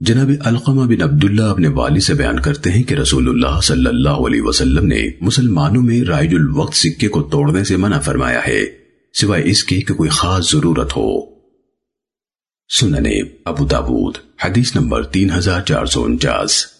جناب علقمہ بن عبداللہ اپنے والی سے بیان کرتے ہیں کہ رسول اللہ صلی اللہ علیہ وسلم نے مسلمانوں میں رائج الوقت سکے کو توڑنے سے منع فرمایا ہے، سوائے اس کی کہ کوئی خاص ضرورت ہو۔ سننے ابو داود، حدیث نمبر تین ہزار چار سو انچاس۔